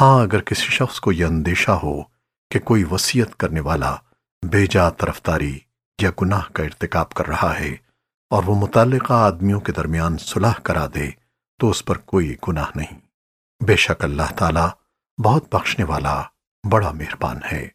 ہاں اگر کسی شخص کو یہ اندیشہ ہو کہ کوئی وصیت کرنے والا بے جا طرفداری یا گناہ کا ارتکاب کر رہا ہے اور وہ متعلقہ آدمیوں کے درمیان صلح کرا دے، تو اس پر کوئی گناہ نہیں۔ بے شک اللہ تعالی بہت بخشنے والا، بڑا مہربان ہے۔